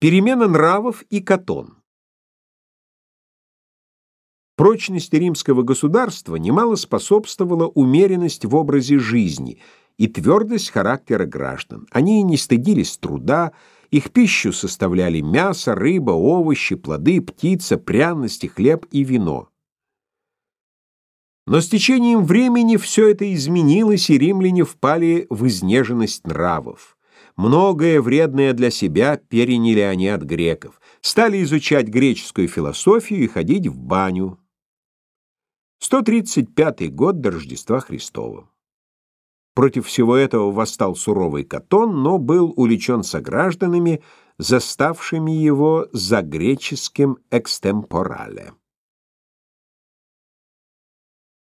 Перемена нравов и Катон. Прочности римского государства немало способствовала умеренность в образе жизни и твердость характера граждан. Они не стыдились труда, их пищу составляли мясо, рыба, овощи, плоды, птица, пряности, хлеб и вино. Но с течением времени все это изменилось, и римляне впали в изнеженность нравов. Многое вредное для себя переняли они от греков. Стали изучать греческую философию и ходить в баню. 135 год до Рождества Христова. Против всего этого восстал суровый Катон, но был уличен согражданами, заставшими его за греческим экстемпорале.